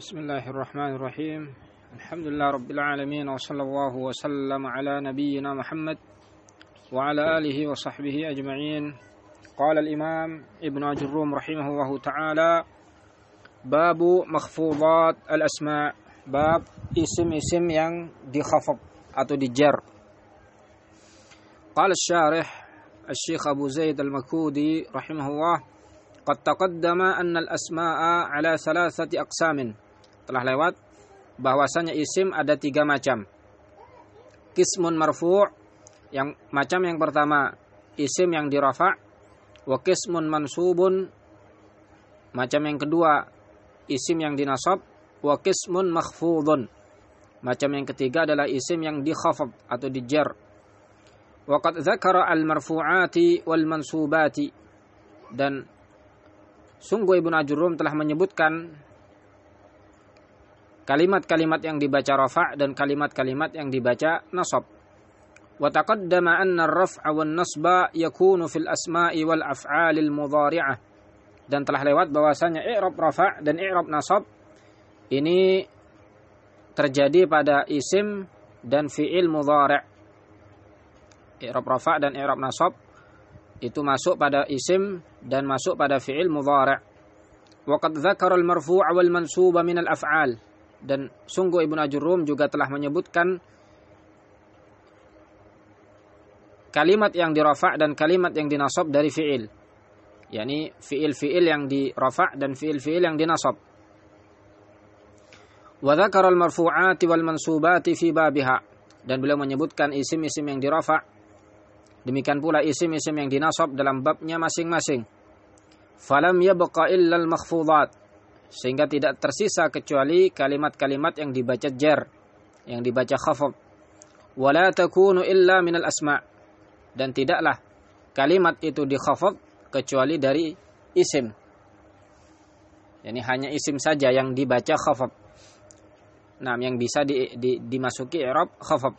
بسم الله الرحمن الرحيم. الحمد لله رب العالمين وصلى الله وسلم على نبينا محمد وعلى آله وصحبه أجمعين. قال الإمام ابن أجروم رحمه الله تعالى باب مخفوضات الأسماء. باب اسم-اسم yang dikhafab atau dijar. قال الشارح الشيخ أبو زيد المكودي رحمه الله قد تقدم أن الأسماء على ثلاثة أقسام. Telah lewat bahwasanya isim ada tiga macam. Kismun marfu' yang macam yang pertama isim yang dirafa' wa kismun mansubun macam yang kedua isim yang dinasab wa kismun makhfudun. Macam yang ketiga adalah isim yang dikhafad atau dijar. Waqad dzakara al-marfu'ati wal mansubati dan sungguh Ibnu Ajurum telah menyebutkan kalimat-kalimat yang dibaca rafa' dan kalimat-kalimat yang dibaca nasab. Wa taqaddama anna ar-raf'a wan nasba yakunu fil asma'i wal af'alil mudhari'ah. Dan telah lewat bahwasanya i'rab rafa' dan i'rab nasab ini terjadi pada isim dan fi'il mudhari'. I'rab rafa' dan i'rab nasab itu masuk pada isim dan masuk pada fi'il mudhari'. Waqad dzakara al-marfu' wal mansuba min al-af'al dan sungguh Ibnu Ajurum juga telah menyebutkan kalimat yang dirafa' dan kalimat yang dinasab dari fi'il. yakni fi'il-fi'il yang dirafa' dan fi'il-fi'il yang dinasab. Wa dzakara al-marfu'ati wal mansubati fi babiha dan beliau menyebutkan isim-isim yang dirafa' demikian pula isim-isim yang dinasab dalam babnya masing-masing. Falam yabqa illa al-makhfudat sehingga tidak tersisa kecuali kalimat-kalimat yang dibaca jar yang dibaca khafad wala takunu illa minal asma. Dan tidaklah kalimat itu dikhafad kecuali dari isim. Yani hanya isim saja yang dibaca khafad nah yang bisa di, di, dimasuki i'rab khafad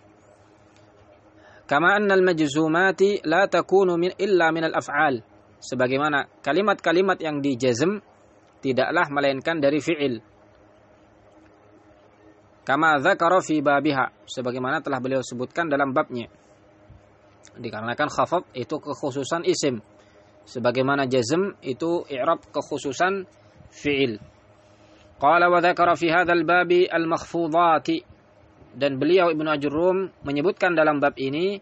kama anna al-majzumati la takunu min illa minal af'al. Sebagaimana kalimat-kalimat yang dijazm tidaklah melainkan dari fi'il. Kama dzakara fi babiha sebagaimana telah beliau sebutkan dalam babnya. Dikarenakan khafad itu kekhususan isim. Sebagaimana jazm itu i'rab kekhususan fi'il. Qala wa dzakara fi hadzal babi al-makhfudati dan beliau Ibnu Ajurrum menyebutkan dalam bab ini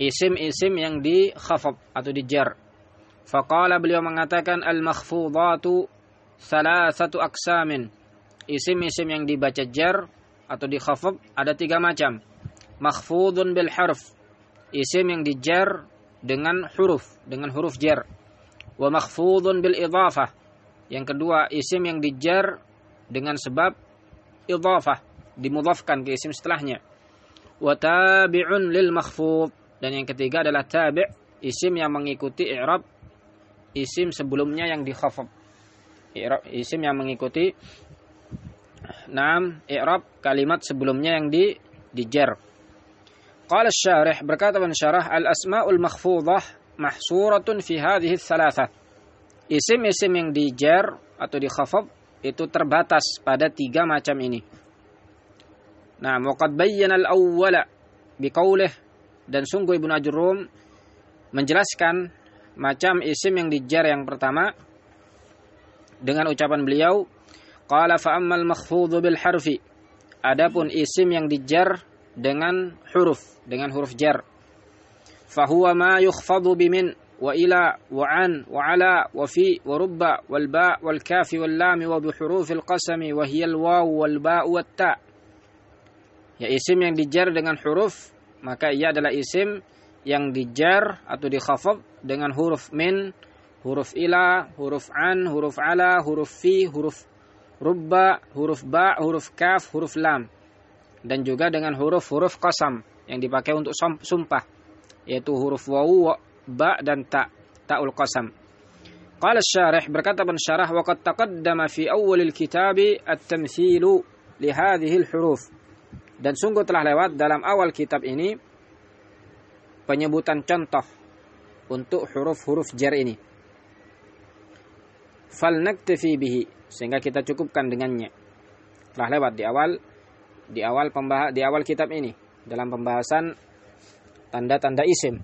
isim-isim yang di khafad atau dijar Faqala beliau mengatakan al-makhfudatu satu aksamin. Isim-isim yang dibaca jar atau dikhafab ada tiga macam. Makhfudun bil harf. Isim yang dijar dengan huruf, dengan huruf jar. Wa makhfudun bil idhafah. Yang kedua, isim yang dijar dengan sebab idhafah, dimudhafkan ke isim setelahnya. Wa tabi'un lil makhfud. Dan yang ketiga adalah tabi' isim yang mengikuti i'rab isim sebelumnya yang dikhafab. Isim yang mengikuti Naam i'rab kalimat sebelumnya yang di dijar. Qala syarih berkata pensyarah al-asmaul makhfudah mahsuratun fi hadhihi thalatha. Isim-isim yang dijar atau dikhafab itu terbatas pada tiga macam ini. Nah, waqad bayyana al-awwala biqaulih dan sungguh Ibnu Ajurrum menjelaskan macam isim yang dijar yang pertama. Dengan ucapan beliau qala fa ammal makhfudhu bil harfi. Adapun isim yang dijar dengan huruf dengan huruf jar. Fahuwa ma yukhfadu bimin wa ila wa an wa ala wa fi wa rubba wal ba wal kaf wal lam wa bi hurufil qasami wa hiya al waw wal ba wat ta. Ya isim yang dijar dengan huruf maka ia adalah isim yang dijar atau dikhafad dengan huruf min, huruf ila, huruf an, huruf ala, huruf fi, huruf rubba, huruf ba, huruf kaf, huruf lam. Dan juga dengan huruf-huruf qasam yang dipakai untuk sumpah, yaitu huruf wawu, ba dan ta, ta'ul qasam. Qala syarih berkata pensyarah waqad taqaddama fi awwalil kitabi at-tamthilu li al-huruf. Dan sungguh telah lewat dalam awal kitab ini penyebutan contoh untuk huruf-huruf jar ini. falnaktafi bihi sehingga kita cukupkan dengannya. Telah lewat di awal di awal pembahas di awal kitab ini dalam pembahasan tanda-tanda isim.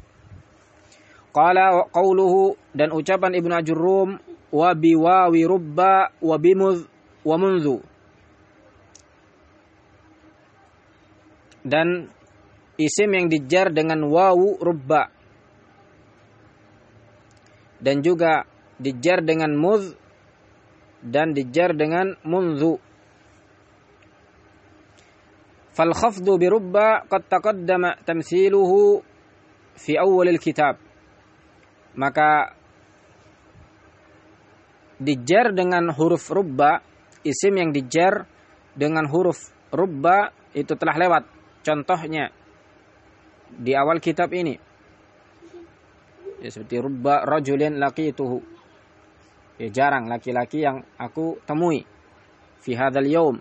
Qala qauluhu dan ucapan Ibnu Ajurrum wa biwawi rubba wa bimudh wa munzu. Dan isim yang dijar dengan wawu rubba dan juga dijar dengan mudh dan dijar dengan munzu. Fal khafdu bi rubba qad taqaddama tamthiluhu fi awal kitab. Maka dijar dengan huruf rubba, isim yang dijar dengan huruf rubba itu telah lewat contohnya di awal kitab ini. Ya, seperti rubba rajulin laqituhu. Ya, jarang laki-laki yang aku temui fi hadzal yaum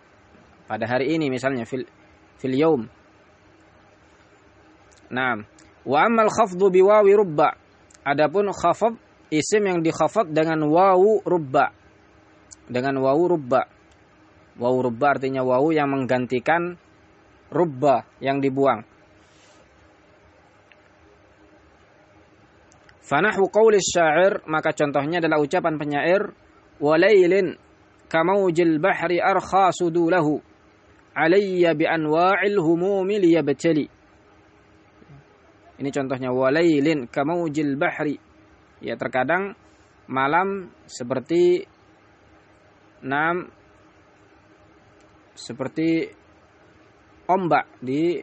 pada hari ini misalnya fil fil yaum. Naam. Wa ammal khafdu bi wawi rubba. Adapun khafad isim yang dikhafad dengan wawu rubba. Dengan wawu rubba. Wawu rubba artinya wawu yang menggantikan rubba yang dibuang. Fanahu qawli syair maka contohnya adalah ucapan penyair walailin kamaujil bahri arkha sudulahu alayya bi anwa'il humumi liyabtali. Ini contohnya walailin kamaujil bahri. Ya terkadang malam seperti enam seperti ombak di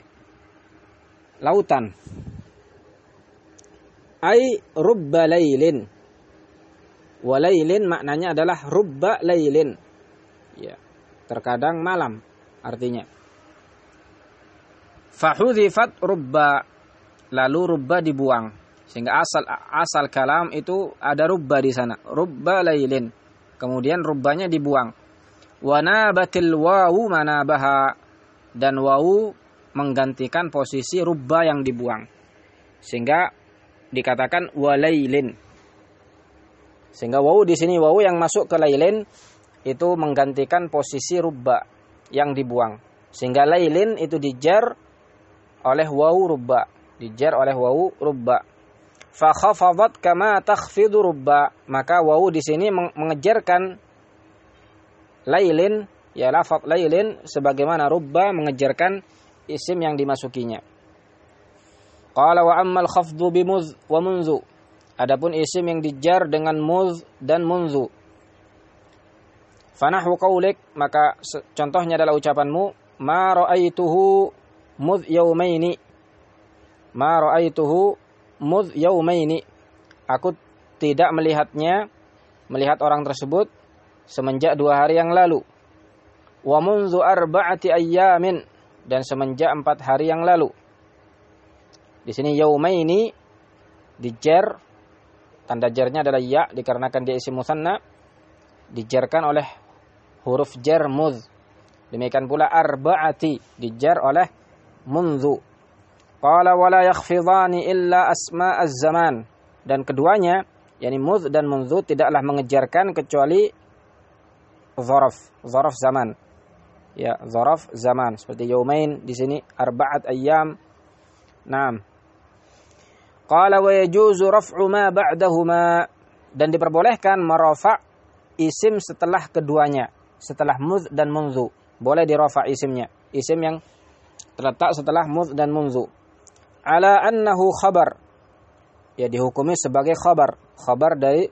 lautan ai rubba lailin. Walailin maknanya adalah rubba lailin. Ya, terkadang malam artinya. Fahudhifat rubba lalu rubba dibuang sehingga asal asal kalam itu ada rubba di sana rubba lailin kemudian rubbanya dibuang wanabatil wawu manabaha dan wawu menggantikan posisi rubba yang dibuang sehingga dikatakan walailin. Sehingga wawu di sini wawu yang masuk ke lailin itu menggantikan posisi rubba yang dibuang. Sehingga lailin itu dijar oleh wawu rubba, dijar oleh wawu rubba. Fa khafadat kama takhfidu rubba, maka wawu di sini mengejarkan lailin ya lafaz lailin sebagaimana rubba mengejarkan isim yang dimasukinya. Qala wa ammal khafdu bimuz wa munzu. Adapun isim yang dijar dengan muz dan munzu. Fanahu qaulik maka contohnya adalah ucapanmu ma ra'aituhu muz yaumaini. Ma ra'aituhu muz yaumaini. Aku tidak melihatnya melihat orang tersebut semenjak dua hari yang lalu. Wa munzu arba'ati ayyamin dan semenjak empat hari yang lalu. Di sini yaumaini dijer tanda jernya adalah ya dikarenakan dia isim musanna dijerkan oleh huruf jar muz. Demikian pula arba'ati dijer oleh munzu. Qala wala yakhfidani illa asma az-zaman. Dan keduanya yakni muz dan munzu tidaklah mengejarkan kecuali zaraf, zaraf zaman. Ya, zaraf zaman seperti yaumain di sini arba'at ayyam. Naam, Qala wa yajuzu raf'u ma ba'dahuma dan diperbolehkan merafa isim setelah keduanya, setelah muz dan munzu. Boleh dirafa isimnya, isim yang terletak setelah muz dan munzu. Ala annahu khabar. Ya dihukumi sebagai khabar, khabar dari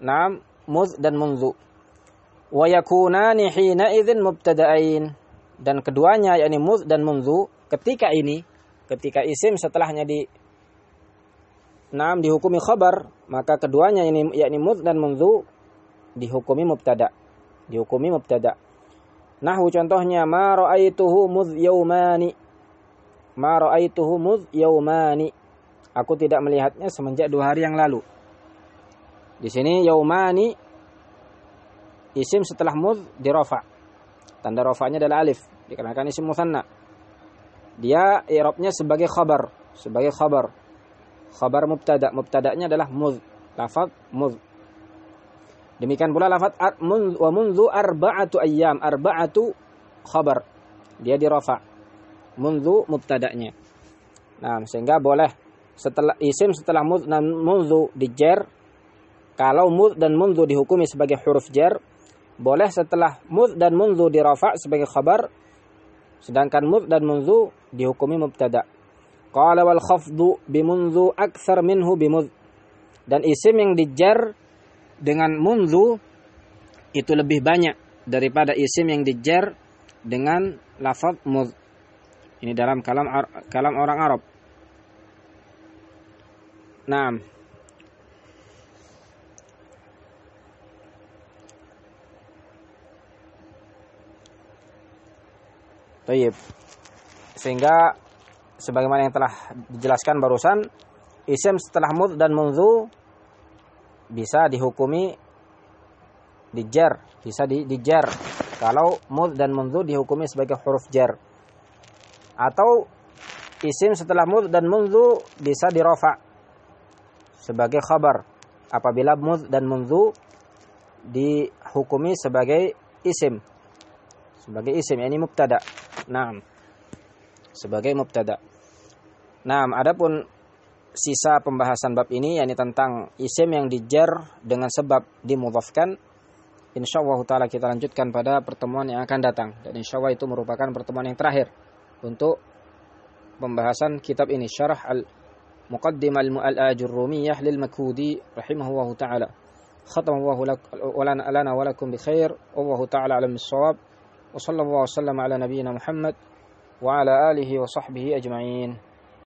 nam muz dan munzu. Wa yakunani hina idzin mubtada'ain. Dan keduanya yakni muz dan munzu ketika ini ketika isim setelahnya di Naam dihukumi khabar, maka keduanya ini yakni mud dan munzu dihukumi mubtada. Dihukumi mubtada. Nahu contohnya ma ra'aituhu mudh yaumani. Ma ra'aituhu mudh yaumani. Aku tidak melihatnya semenjak dua hari yang lalu. Di sini yaumani isim setelah mudh dirofa. Tanda rofanya adalah alif dikarenakan isim musanna. Dia i'rabnya sebagai khabar, sebagai khabar khabar mubtada mubtadanya adalah muz lafaz muz Demikian pula lafaz wa mundu arba'atu ayyam, arba'atu khabar. Dia dirafa. Mundu mubtada'nya. Nah, sehingga boleh setelah isim setelah mud dan mundu dijer kalau mud dan mundu dihukumi sebagai huruf jar boleh setelah mud dan mundu dirafa sebagai khabar sedangkan mud dan mundu dihukumi mubtada. Qala wal khafdu bimundu akthar minhu bimud. Dan isim yang dijar dengan mundu itu lebih banyak daripada isim yang dijar dengan lafaz mud. Ini dalam kalam kalam orang Arab. Nah, Tayyib. Sehingga sebagaimana yang telah dijelaskan barusan, isim setelah mud dan munzu bisa dihukumi dijar, bisa di, dijar. Kalau mud dan munzu dihukumi sebagai huruf jar. Atau isim setelah mud dan munzu bisa dirofa sebagai khabar apabila mud dan munzu dihukumi sebagai isim sebagai isim ini mubtada. Naam. Sebagai mubtada. Nah, adapun sisa pembahasan bab ini yakni tentang isim yang dijer dengan sebab dimudhafkan insyaallah taala kita lanjutkan pada pertemuan yang akan datang. Dan insyaallah itu merupakan pertemuan yang terakhir untuk pembahasan kitab ini syarah al muqaddimah al ajur rumiyah lil makudi rahimahullahu taala. Khatamullahu lana lana wa lakum bi khair wallahu taala alam bisawab wa sallallahu wasallam ala nabiyyina muhammad wa ala alihi wa sahbihi ajma'in.